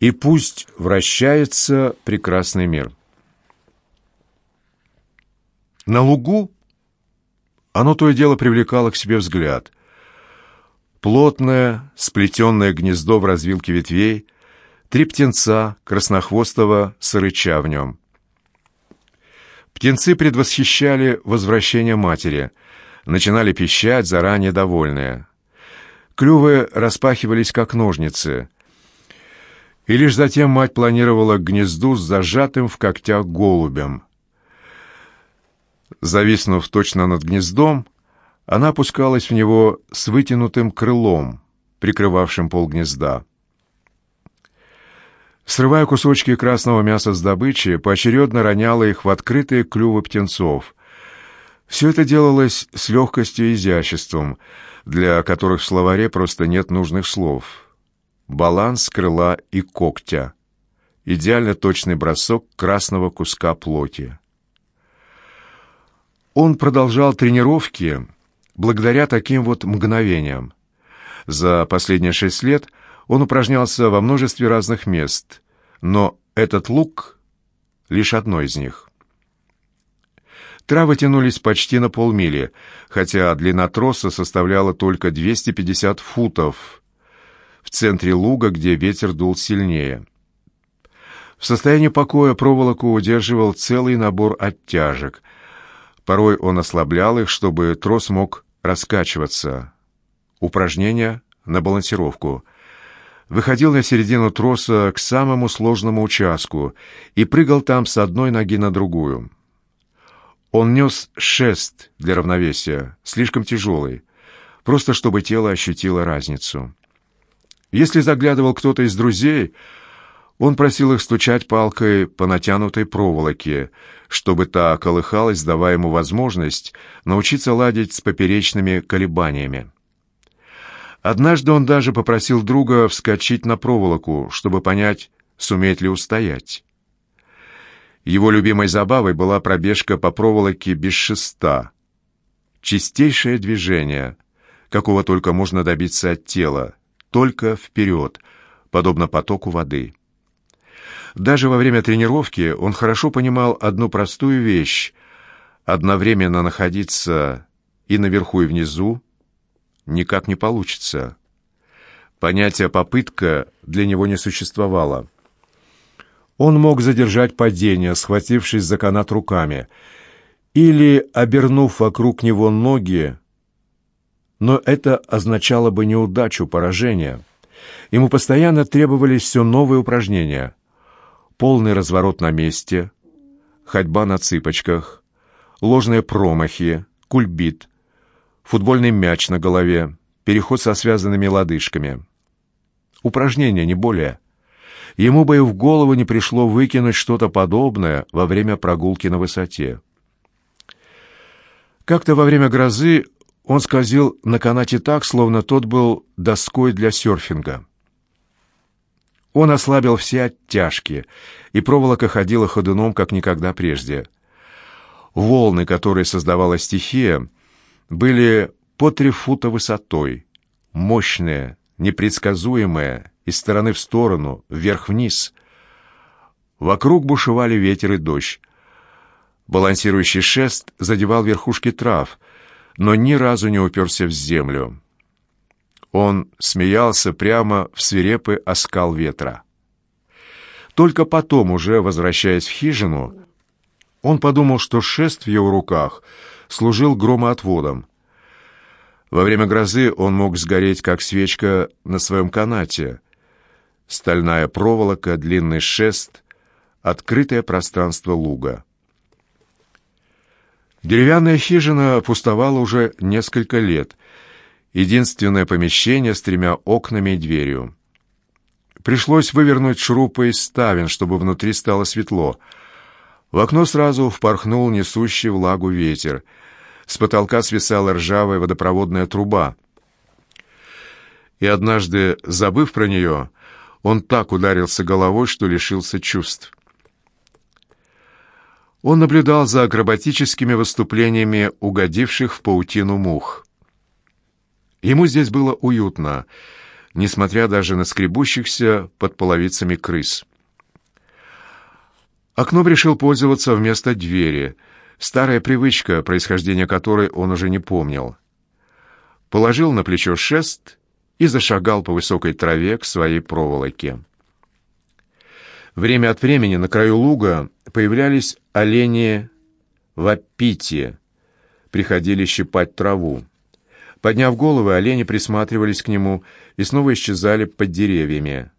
И пусть вращается прекрасный мир. На лугу оно то и дело привлекало к себе взгляд. Плотное, сплетенное гнездо в развилке ветвей, три птенца краснохвостого сырыча в нем. Птенцы предвосхищали возвращение матери, начинали пищать, заранее довольные. Клювы распахивались, как ножницы. И лишь затем мать планировала к гнезду с зажатым в когтях голубем. Зависнув точно над гнездом, она опускалась в него с вытянутым крылом, прикрывавшим пол гнезда. Срывая кусочки красного мяса с добычи, поочередно роняла их в открытые клювы птенцов. Все это делалось с легкостью и изяществом, для которых в словаре просто нет нужных слов. Баланс крыла и когтя. Идеально точный бросок красного куска плоти. Он продолжал тренировки благодаря таким вот мгновениям. За последние шесть лет – он упражнялся во множестве разных мест, но этот лук — лишь одно из них. Травы тянулись почти на полмили, хотя длина троса составляла только 250 футов в центре луга, где ветер дул сильнее. В состоянии покоя проволоку удерживал целый набор оттяжек. Порой он ослаблял их, чтобы трос мог раскачиваться. Упражнения на балансировку — выходил на середину троса к самому сложному участку и прыгал там с одной ноги на другую. Он нес шест для равновесия, слишком тяжелый, просто чтобы тело ощутило разницу. Если заглядывал кто-то из друзей, он просил их стучать палкой по натянутой проволоке, чтобы та колыхалась, давая ему возможность научиться ладить с поперечными колебаниями. Однажды он даже попросил друга вскочить на проволоку, чтобы понять, сумеет ли устоять. Его любимой забавой была пробежка по проволоке без шеста. Чистейшее движение, какого только можно добиться от тела, только вперед, подобно потоку воды. Даже во время тренировки он хорошо понимал одну простую вещь — одновременно находиться и наверху, и внизу, никак не получится. Понятие «попытка» для него не существовало. Он мог задержать падение, схватившись за канат руками, или обернув вокруг него ноги, но это означало бы неудачу, поражение. Ему постоянно требовались все новые упражнения. Полный разворот на месте, ходьба на цыпочках, ложные промахи, кульбит, футбольный мяч на голове, переход со связанными лодыжками. Упражнение, не более. Ему бы и в голову не пришло выкинуть что-то подобное во время прогулки на высоте. Как-то во время грозы он скользил на канате так, словно тот был доской для серфинга. Он ослабил все оттяжки, и проволока ходила ходуном, как никогда прежде. Волны, которые создавала стихия, были по три фута высотой, мощные, непредсказуемые, из стороны в сторону, вверх-вниз. Вокруг бушевали ветер и дождь. Балансирующий шест задевал верхушки трав, но ни разу не уперся в землю. Он смеялся прямо в свирепый оскал ветра. Только потом, уже возвращаясь в хижину, он подумал, что шест в его руках — служил громоотводом. Во время грозы он мог сгореть, как свечка на своем канате. Стальная проволока, длинный шест, открытое пространство луга. Деревянная хижина пустовала уже несколько лет. Единственное помещение с тремя окнами и дверью. Пришлось вывернуть шурупы из ставен, чтобы внутри стало светло — в окно сразу впорхнул несущий влагу ветер. С потолка свисала ржавая водопроводная труба. И однажды, забыв про нее, он так ударился головой, что лишился чувств. Он наблюдал за акробатическими выступлениями угодивших в паутину мух. Ему здесь было уютно. несмотря даже на скребущихся под половицами крыс. Окном решил пользоваться вместо двери, старая привычка, происхождения которой он уже не помнил. Положил на плечо шест и зашагал по высокой траве к своей проволоке. Время от времени на краю луга появлялись олени в приходили щипать траву. Подняв головы, олени присматривались к нему и снова исчезали под деревьями.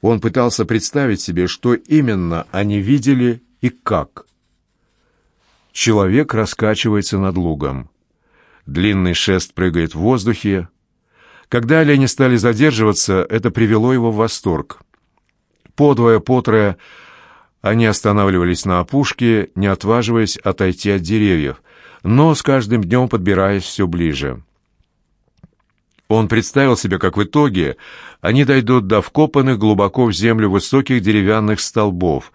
Он пытался представить себе, что именно они видели и как. Человек раскачивается над лугом. Длинный шест прыгает в воздухе. Когда олени стали задерживаться, это привело его в восторг. Подвое-потрое они останавливались на опушке, не отваживаясь отойти от деревьев, но с каждым днем подбираясь все ближе. Он представил себе, как в итоге они дойдут до вкопанных глубоко в землю высоких деревянных столбов,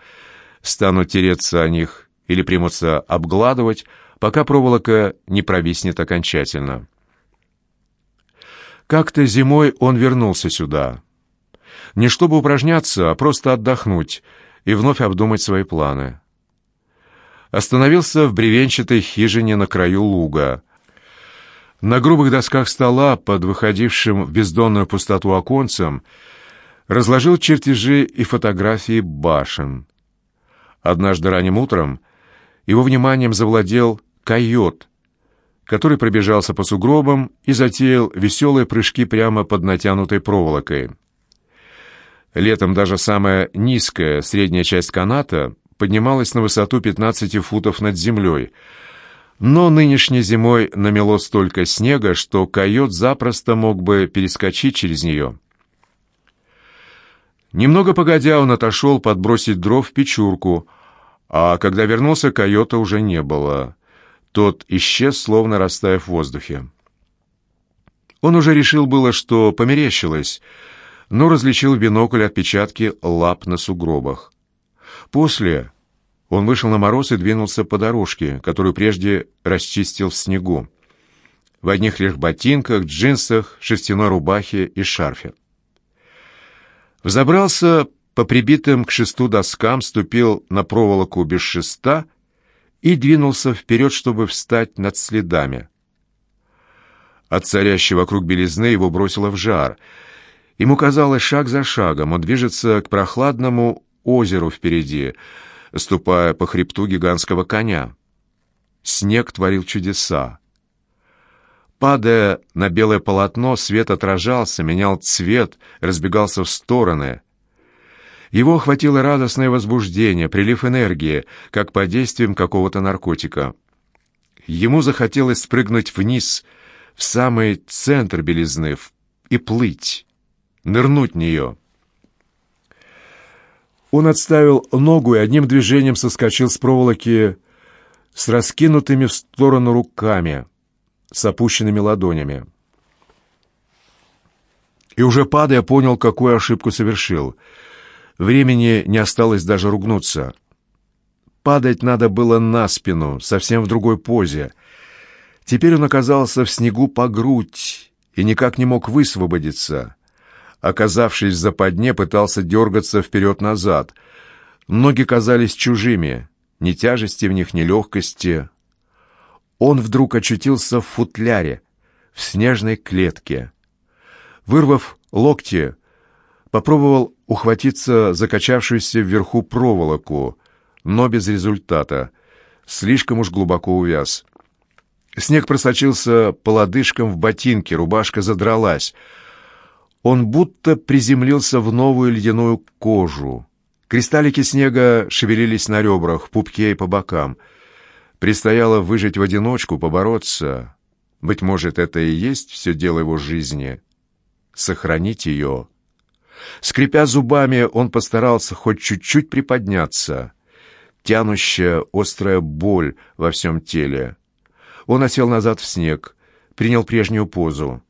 станут тереться о них или примутся обгладывать, пока проволока не провиснет окончательно. Как-то зимой он вернулся сюда. Не чтобы упражняться, а просто отдохнуть и вновь обдумать свои планы. Остановился в бревенчатой хижине на краю луга — на грубых досках стола, под выходившим в бездонную пустоту оконцем, разложил чертежи и фотографии башен. Однажды ранним утром его вниманием завладел койот, который пробежался по сугробам и затеял веселые прыжки прямо под натянутой проволокой. Летом даже самая низкая средняя часть каната поднималась на высоту 15 футов над землей — но нынешней зимой намело столько снега, что койот запросто мог бы перескочить через нее. Немного погодя, он отошел подбросить дров в печурку, а когда вернулся, койота уже не было. Тот исчез, словно растаяв в воздухе. Он уже решил было, что померещилось, но различил в бинокль отпечатки лап на сугробах. После он вышел на мороз и двинулся по дорожке, которую прежде расчистил в снегу. В одних лишь ботинках, джинсах, шерстяной рубахе и шарфе. Взобрался по прибитым к шесту доскам, ступил на проволоку без шеста и двинулся вперед, чтобы встать над следами. От царящей вокруг белизны его бросило в жар. Ему казалось, шаг за шагом он движется к прохладному озеру впереди — ступая по хребту гигантского коня. Снег творил чудеса. Падая на белое полотно, свет отражался, менял цвет, разбегался в стороны. Его охватило радостное возбуждение, прилив энергии, как под действием какого-то наркотика. Ему захотелось спрыгнуть вниз, в самый центр белизны, и плыть, нырнуть в нее. Он отставил ногу и одним движением соскочил с проволоки с раскинутыми в сторону руками, с опущенными ладонями. И уже падая, понял, какую ошибку совершил. Времени не осталось даже ругнуться. Падать надо было на спину, совсем в другой позе. Теперь он оказался в снегу по грудь и никак не мог высвободиться оказавшись в западне, пытался дергаться вперед-назад. Ноги казались чужими, ни тяжести в них, ни легкости. Он вдруг очутился в футляре, в снежной клетке. Вырвав локти, попробовал ухватиться за качавшуюся вверху проволоку, но без результата. Слишком уж глубоко увяз. Снег просочился по лодыжкам в ботинки, рубашка задралась — он будто приземлился в новую ледяную кожу. Кристаллики снега шевелились на ребрах, пупке и по бокам. Предстояло выжить в одиночку, побороться. Быть может, это и есть все дело его жизни. Сохранить ее. Скрипя зубами, он постарался хоть чуть-чуть приподняться. Тянущая острая боль во всем теле. Он осел назад в снег, принял прежнюю позу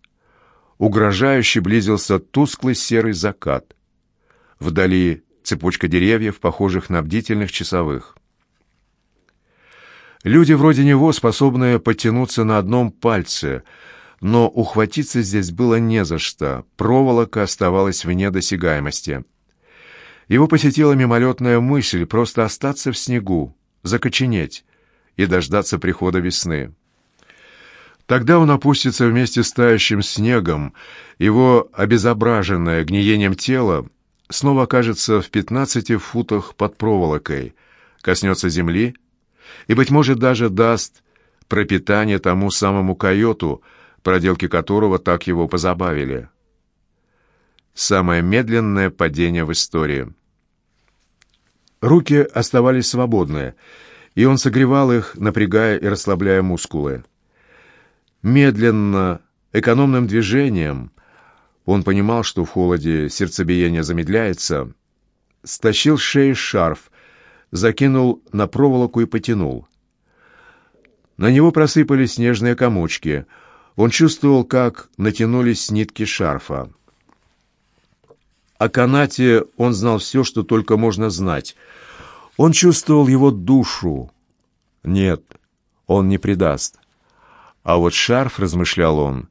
угрожающе близился тусклый серый закат. Вдали цепочка деревьев, похожих на бдительных часовых. Люди вроде него, способные потянуться на одном пальце, но ухватиться здесь было не за что, проволока оставалась вне досягаемости. Его посетила мимолетная мысль просто остаться в снегу, закоченеть и дождаться прихода весны. Тогда он опустится вместе с тающим снегом, его обезображенное гниением тело снова окажется в пятнадцати футах под проволокой, коснется земли и, быть может, даже даст пропитание тому самому койоту, проделки которого так его позабавили. Самое медленное падение в истории. Руки оставались свободные, и он согревал их, напрягая и расслабляя мускулы. Медленно, экономным движением, он понимал, что в холоде сердцебиение замедляется, стащил с шеи шарф, закинул на проволоку и потянул. На него просыпались снежные комочки — он чувствовал, как натянулись нитки шарфа. О канате он знал все, что только можно знать. Он чувствовал его душу. Нет, он не предаст. А вот шарф, размышлял он,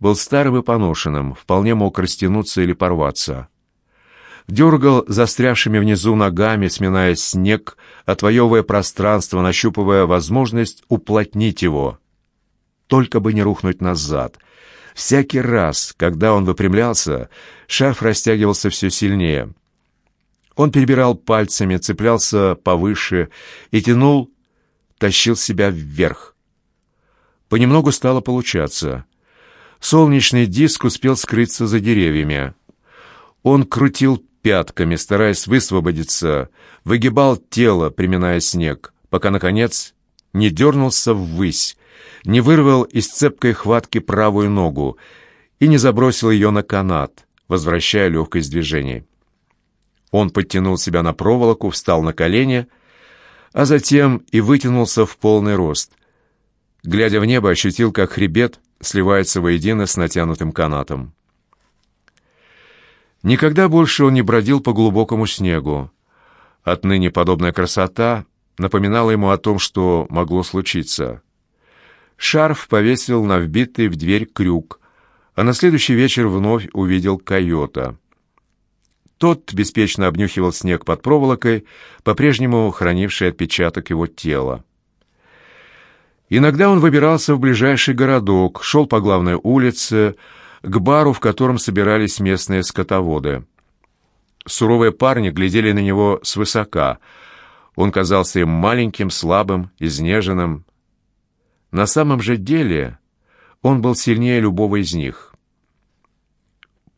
был старым и поношенным, вполне мог растянуться или порваться. Дергал застрявшими внизу ногами, сминая снег, отвоевывая пространство, нащупывая возможность уплотнить его — только бы не рухнуть назад. Всякий раз, когда он выпрямлялся, шарф растягивался все сильнее. Он перебирал пальцами, цеплялся повыше и тянул, тащил себя вверх. Понемногу стало получаться. Солнечный диск успел скрыться за деревьями. Он крутил пятками, стараясь высвободиться, выгибал тело, приминая снег, пока, наконец, не дернулся ввысь, не вырвал из цепкой хватки правую ногу и не забросил ее на канат, возвращая легкость движений. Он подтянул себя на проволоку, встал на колени, а затем и вытянулся в полный рост. Глядя в небо, ощутил, как хребет сливается воедино с натянутым канатом. Никогда больше он не бродил по глубокому снегу. Отныне подобная красота напоминала ему о том, что могло случиться. Шарф повесил на вбитый в дверь крюк, а на следующий вечер вновь увидел койота. Тот беспечно обнюхивал снег под проволокой, по-прежнему хранивший отпечаток его тела. Иногда он выбирался в ближайший городок, шел по главной улице, к бару, в котором собирались местные скотоводы. Суровые парни глядели на него свысока. Он казался им маленьким, слабым, изнеженным, на самом же деле он был сильнее любого из них.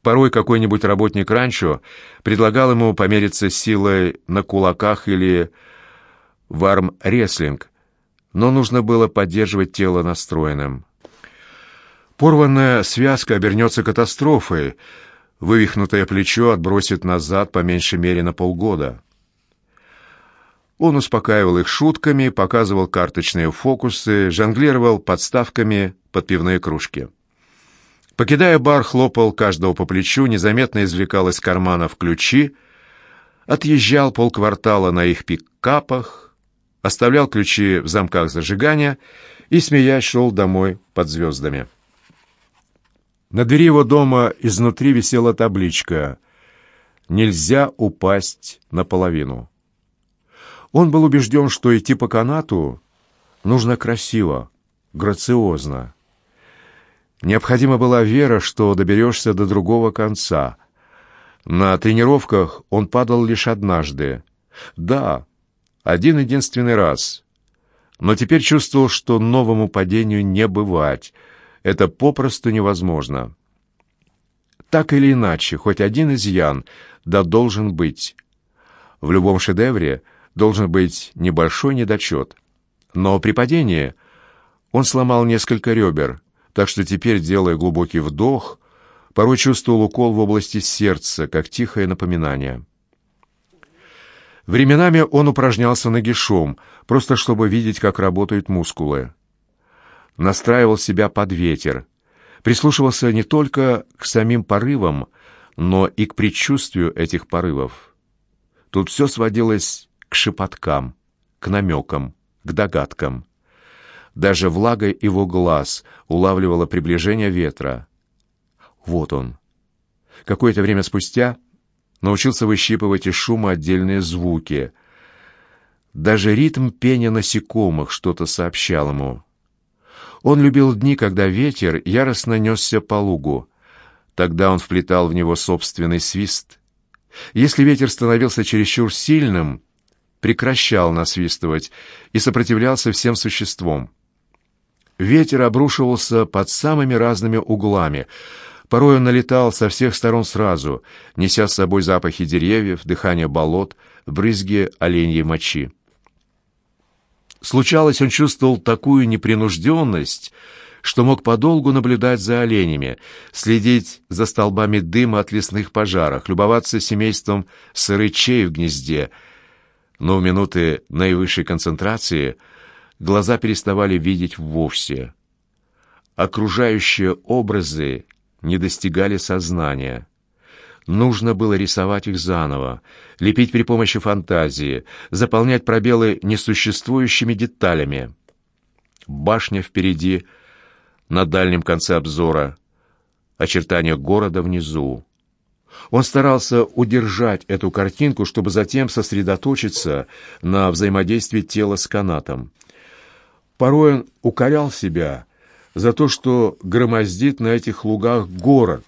Порой какой-нибудь работник ранчо предлагал ему помериться силой на кулаках или в арм-реслинг, но нужно было поддерживать тело настроенным. Порванная связка обернется катастрофой, вывихнутое плечо отбросит назад по меньшей мере на полгода. Он успокаивал их шутками, показывал карточные фокусы, жонглировал подставками под пивные кружки. Покидая бар, хлопал каждого по плечу, незаметно извлекал из карманов ключи, отъезжал полквартала на их пикапах, оставлял ключи в замках зажигания и, смеясь, шел домой под звездами. На двери его дома изнутри висела табличка «Нельзя упасть наполовину». Он был убежден, что идти по канату нужно красиво, грациозно. Необходима была вера, что доберешься до другого конца. На тренировках он падал лишь однажды. Да, один-единственный раз. Но теперь чувствовал, что новому падению не бывать. Это попросту невозможно. Так или иначе, хоть один изъян, да должен быть. В любом шедевре – должен быть небольшой недочет. Но при падении он сломал несколько ребер, так что теперь, делая глубокий вдох, порой чувствовал укол в области сердца, как тихое напоминание. Временами он упражнялся нагишом, просто чтобы видеть, как работают мускулы. Настраивал себя под ветер, прислушивался не только к самим порывам, но и к предчувствию этих порывов. Тут все сводилось к шепоткам, к намекам, к догадкам. Даже влага его глаз улавливала приближение ветра. Вот он. Какое-то время спустя научился выщипывать из шума отдельные звуки. Даже ритм пения насекомых что-то сообщал ему. Он любил дни, когда ветер яростно несся по лугу. Тогда он вплетал в него собственный свист. Если ветер становился чересчур сильным, прекращал насвистывать и сопротивлялся всем существом. Ветер обрушивался под самыми разными углами — Порой он налетал со всех сторон сразу, неся с собой запахи деревьев, дыхание болот, брызги оленьей мочи. Случалось, он чувствовал такую непринужденность, что мог подолгу наблюдать за оленями, следить за столбами дыма от лесных пожаров, любоваться семейством сырычей в гнезде. Но в минуты наивысшей концентрации глаза переставали видеть вовсе. Окружающие образы не достигали сознания. Нужно было рисовать их заново, лепить при помощи фантазии, заполнять пробелы несуществующими деталями. Башня впереди, на дальнем конце обзора, очертания города внизу. Он старался удержать эту картинку, чтобы затем сосредоточиться на взаимодействии тела с канатом. Порой он укорял себя за то, что громоздит на этих лугах город.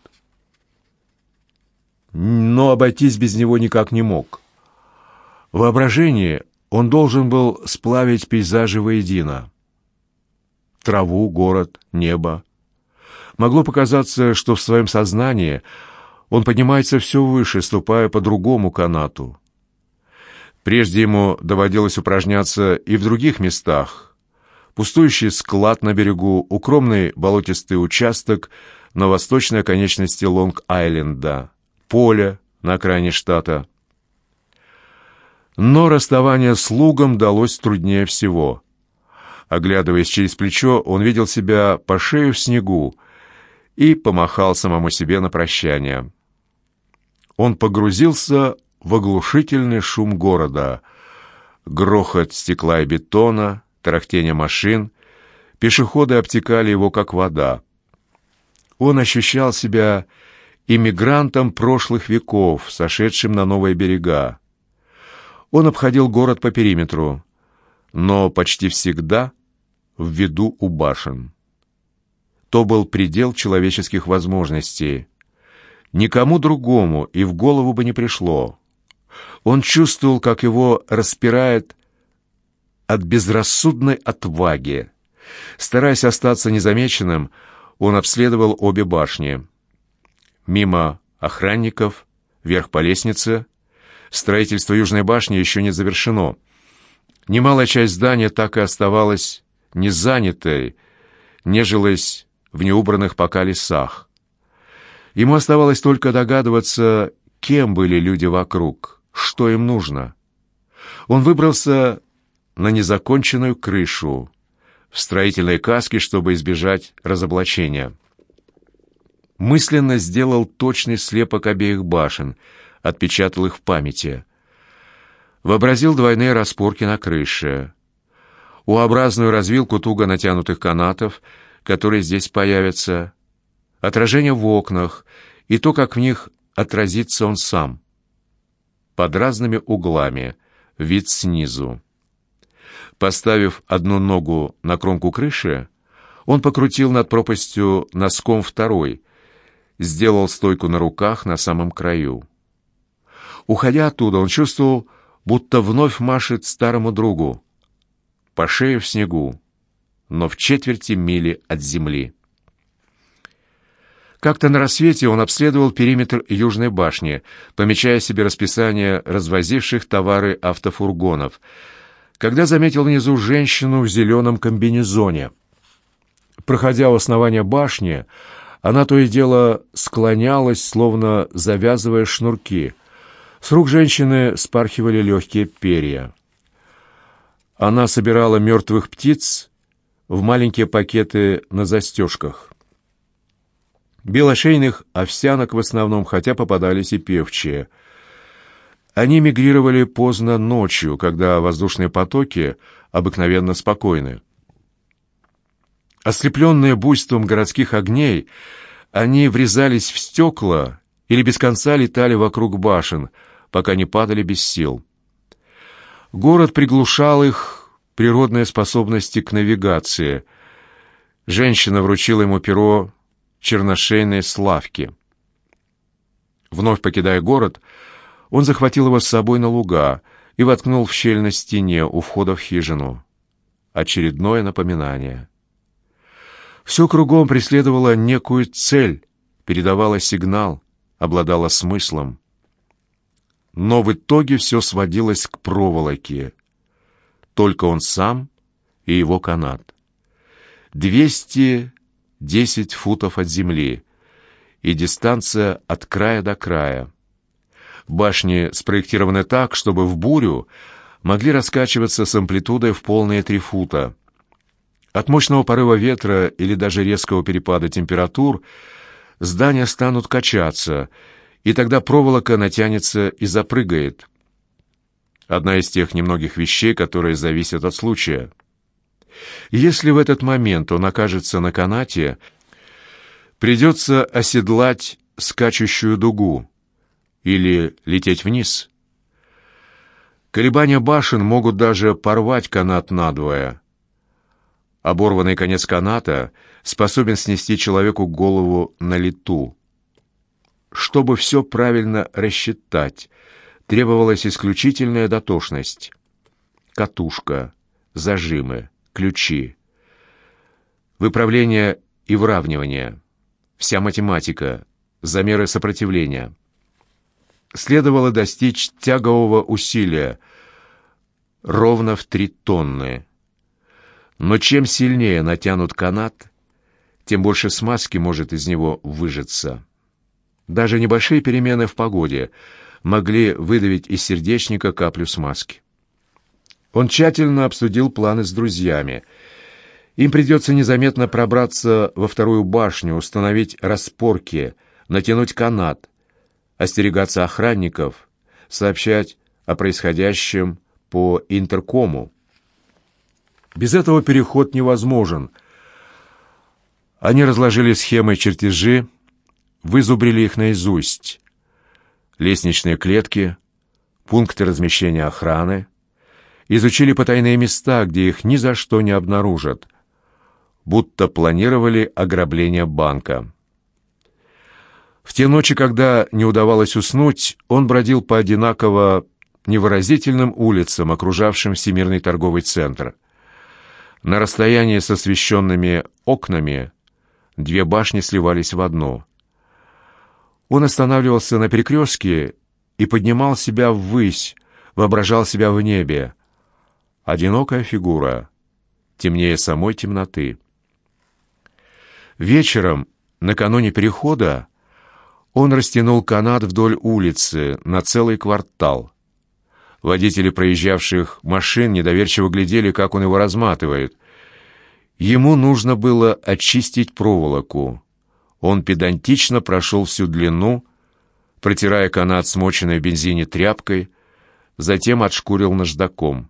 Но обойтись без него никак не мог. Воображение он должен был сплавить пейзажи воедино. Траву, город, небо. Могло показаться, что в своем сознании он поднимается все выше, ступая по другому канату. Прежде ему доводилось упражняться и в других местах, пустующий склад на берегу, укромный болотистый участок на восточной оконечности Лонг-Айленда, поле на окраине штата. Но расставание с лугом далось труднее всего. Оглядываясь через плечо, он видел себя по шею в снегу и помахал самому себе на прощание. Он погрузился в оглушительный шум города, грохот стекла и бетона, тарахтение машин, пешеходы обтекали его, как вода. Он ощущал себя иммигрантом прошлых веков, сошедшим на новые берега. Он обходил город по периметру, но почти всегда в виду у башен. То был предел человеческих возможностей. Никому другому и в голову бы не пришло. Он чувствовал, как его распирает от безрассудной отваги. Стараясь остаться незамеченным, он обследовал обе башни. Мимо охранников, вверх по лестнице. Строительство Южной башни еще не завершено. Немалая часть здания так и оставалась незанятой, нежилась в неубранных пока лесах. Ему оставалось только догадываться, кем были люди вокруг, что им нужно. Он выбрался на незаконченную крышу, в строительной каске, чтобы избежать разоблачения. Мысленно сделал точный слепок обеих башен, отпечатал их в памяти. Вообразил двойные распорки на крыше. У-образную развилку туго натянутых канатов, которые здесь появятся, отражение в окнах и то, как в них отразится он сам. Под разными углами, вид снизу. Поставив одну ногу на кромку крыши, он покрутил над пропастью носком второй, сделал стойку на руках на самом краю. Уходя оттуда, он чувствовал, будто вновь машет старому другу, по шее в снегу, но в четверти мили от земли. Как-то на рассвете он обследовал периметр Южной башни, помечая себе расписание развозивших товары автофургонов — когда заметил внизу женщину в зеленом комбинезоне. Проходя у основания башни, она то и дело склонялась, словно завязывая шнурки. С рук женщины спархивали легкие перья. Она собирала мертвых птиц в маленькие пакеты на застежках. Белошейных овсянок в основном, хотя попадались и певчие — они мигрировали поздно ночью, когда воздушные потоки обыкновенно спокойны. Ослепленные буйством городских огней, они врезались в стекла или без конца летали вокруг башен, пока не падали без сил. Город приглушал их природные способности к навигации. Женщина вручила ему перо черношейной славки. Вновь покидая город, он захватил его с собой на луга и воткнул в щель на стене у входа в хижину. Очередное напоминание. Все кругом преследовало некую цель, передавало сигнал, обладало смыслом. Но в итоге все сводилось к проволоке. Только он сам и его канат. Двести десять футов от земли и дистанция от края до края. Башни спроектированы так, чтобы в бурю могли раскачиваться с амплитудой в полные три фута. От мощного порыва ветра или даже резкого перепада температур здания станут качаться, и тогда проволока натянется и запрыгает. Одна из тех немногих вещей, которые зависят от случая. Если в этот момент он окажется на канате, придется оседлать скачущую дугу или лететь вниз. Колебания башен могут даже порвать канат надвое. Оборванный конец каната способен снести человеку голову на лету. Чтобы все правильно рассчитать, требовалась исключительная дотошность. Катушка, зажимы, ключи, выправление и выравнивание, вся математика, замеры сопротивления — следовало достичь тягового усилия ровно в три тонны. Но чем сильнее натянут канат, тем больше смазки может из него выжиться. Даже небольшие перемены в погоде могли выдавить из сердечника каплю смазки. Он тщательно обсудил планы с друзьями. Им придется незаметно пробраться во вторую башню, установить распорки, натянуть канат, остерегаться охранников, сообщать о происходящем по интеркому. Без этого переход невозможен. Они разложили схемы и чертежи, вызубрили их наизусть. Лестничные клетки, пункты размещения охраны, изучили потайные места, где их ни за что не обнаружат, будто планировали ограбление банка. В те ночи, когда не удавалось уснуть, он бродил по одинаково невыразительным улицам, окружавшим Всемирный торговый центр. На расстоянии с освещенными окнами две башни сливались в одну. Он останавливался на перекрестке и поднимал себя ввысь, воображал себя в небе. Одинокая фигура, темнее самой темноты. Вечером, накануне перехода, он растянул канат вдоль улицы на целый квартал. Водители проезжавших машин недоверчиво глядели, как он его разматывает. Ему нужно было очистить проволоку. Он педантично прошел всю длину, протирая канат смоченной в бензине тряпкой, затем отшкурил наждаком.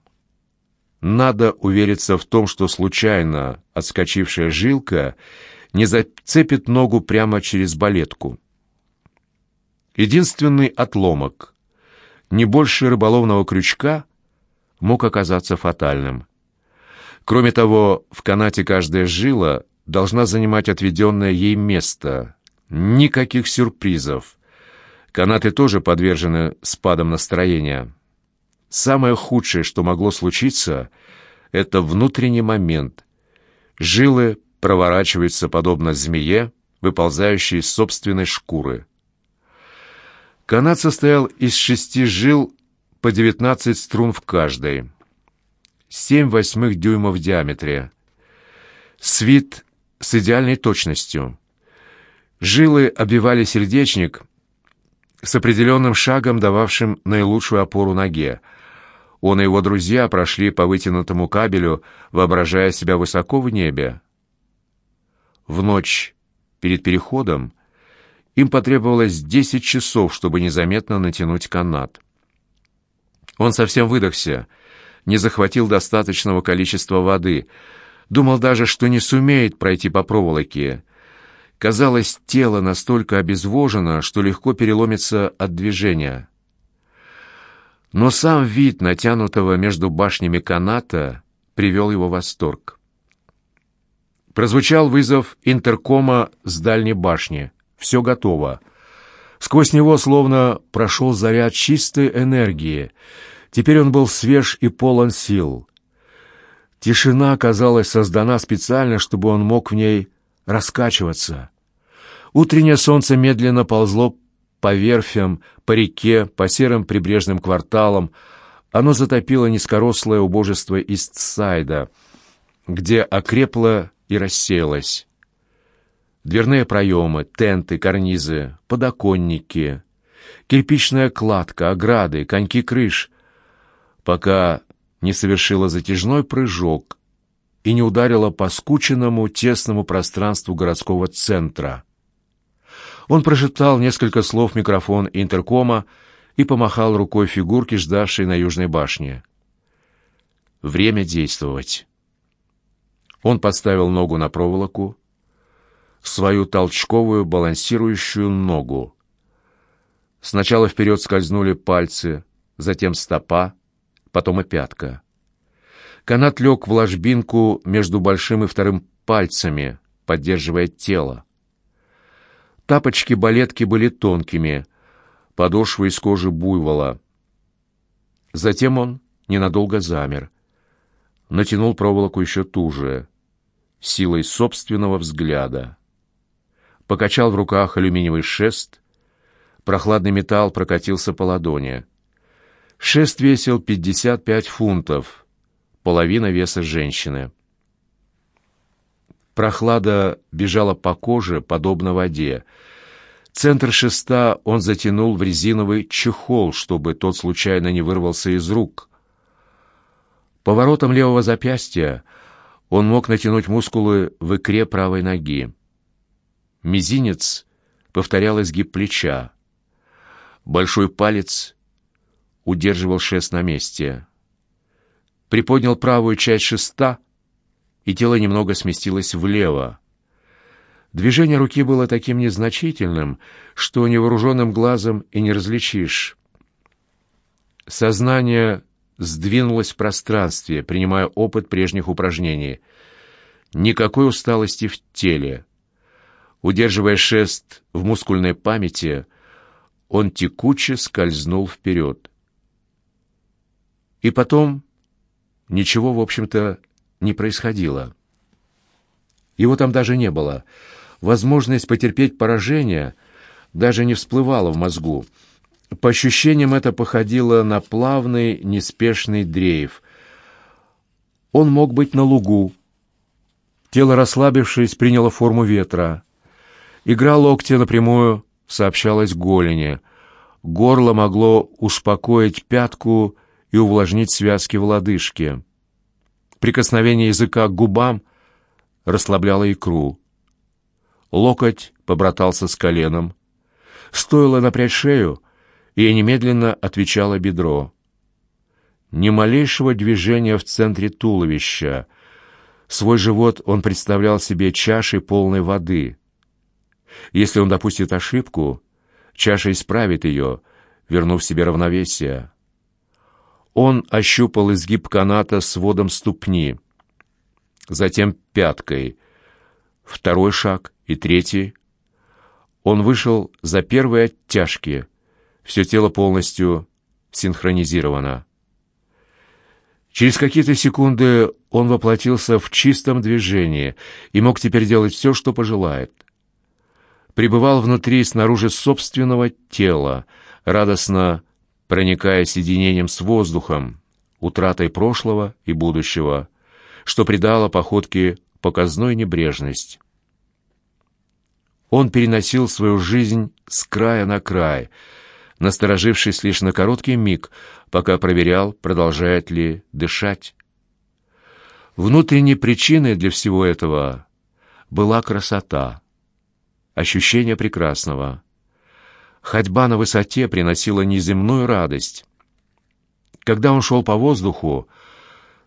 Надо увериться в том, что случайно отскочившая жилка не зацепит ногу прямо через балетку. Единственный отломок, не больше рыболовного крючка, мог оказаться фатальным. Кроме того, в канате каждая жила должна занимать отведенное ей место. Никаких сюрпризов. Канаты тоже подвержены спадам настроения. Самое худшее, что могло случиться, это внутренний момент. Жилы проворачиваются подобно змее, выползающей из собственной шкуры. Канат состоял из шести жил по 19 струн в каждой. Семь восьмых дюймов в диаметре. Свит с идеальной точностью. Жилы обвивали сердечник с определенным шагом, дававшим наилучшую опору ноге. Он и его друзья прошли по вытянутому кабелю, воображая себя высоко в небе. В ночь перед переходом им потребовалось десять часов, чтобы незаметно натянуть канат. Он совсем выдохся, не захватил достаточного количества воды, Думал даже, что не сумеет пройти по проволоке. Казалось, тело настолько обезвожено, что легко переломится от движения. Но сам вид натянутого между башнями каната привел его в восторг. Прозвучал вызов интеркома с дальней башни. Все готово. Сквозь него словно прошел заряд чистой энергии. Теперь он был свеж и полон сил. Тишина, казалось, создана специально, чтобы он мог в ней раскачиваться. Утреннее солнце медленно ползло по верфям, по реке, по серым прибрежным кварталам. Оно затопило низкорослое убожество Истсайда, где окрепло и рассеялось. Дверные проемы, тенты, карнизы, подоконники, кирпичная кладка, ограды, коньки крыш, пока не совершила затяжной прыжок и не ударила по скученному тесному пространству городского центра. Он прошептал несколько слов в микрофон интеркома и помахал рукой фигурке, ждавшей на южной башне. Время действовать. Он поставил ногу на проволоку, свою толчковую балансирующую ногу. Сначала вперед скользнули пальцы, затем стопа, потом и пятка. Канат лег в ложбинку между большим и вторым пальцами, поддерживая тело. Тапочки-балетки были тонкими, подошвы из кожи буйвола. Затем он ненадолго замер, натянул проволоку еще туже, силой собственного взгляда. Покачал в руках алюминиевый шест, прохладный металл прокатился по ладони. Шест весил 55 фунтов, половина веса женщины. Прохлада бежала по коже, подобно воде. Центр шеста он затянул в резиновый чехол, чтобы тот случайно не вырвался из рук. Поворотом левого запястья он мог натянуть мускулы в икре правой ноги. Мизинец повторял изгиб плеча. Большой палец удерживал шест на месте. Приподнял правую часть шеста, и тело немного сместилось влево. Движение руки было таким незначительным, что невооруженным глазом и не различишь. Сознание сдвинулось в пространстве, принимая опыт прежних упражнений. Никакой усталости в теле. Удерживая шест в мускульной памяти, он текуче скользнул вперед. И потом ничего, в общем-то, не происходило. Его там даже не было. Возможность потерпеть поражение даже не всплывала в мозгу. По ощущениям это походило на плавный, неспешный дрейф. Он мог быть на лугу. Тело, расслабившись, приняло форму ветра. Игра локтя напрямую сообщалась голени. Горло могло успокоить пятку и увлажнить связки в лодыжке. Прикосновение языка к губам расслабляло икру. Локоть побратался с коленом. Стоило напрячь шею, и немедленно отвечала бедро. Ни малейшего движения в центре туловища. Свой живот он представлял себе чашей полной воды. Если он допустит ошибку, чаша исправит ее, вернув себе равновесие. Он ощупал изгиб каната с водом ступни, затем пяткой, второй шаг и третий. Он вышел за первые оттяжки, все тело полностью синхронизировано. Через какие-то секунды он воплотился в чистом движении и мог теперь делать все, что пожелает. Пребывал внутри и снаружи собственного тела, радостно проникая соединением с воздухом, утратой прошлого и будущего, что придало походке показной небрежность. Он переносил свою жизнь с края на край, насторожившись лишь на короткий миг, пока проверял, продолжает ли дышать. Внутренней причиной для всего этого была красота, ощущение прекрасного. Ходьба на высоте приносила неземную радость. Когда он шел по воздуху,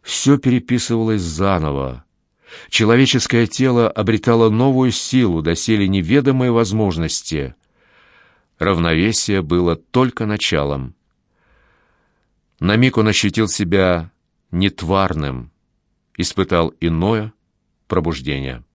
все переписывалось заново. Человеческое тело обретало новую силу, доселе неведомые возможности. Равновесие было только началом. На миг он ощутил себя нетварным, испытал иное пробуждение.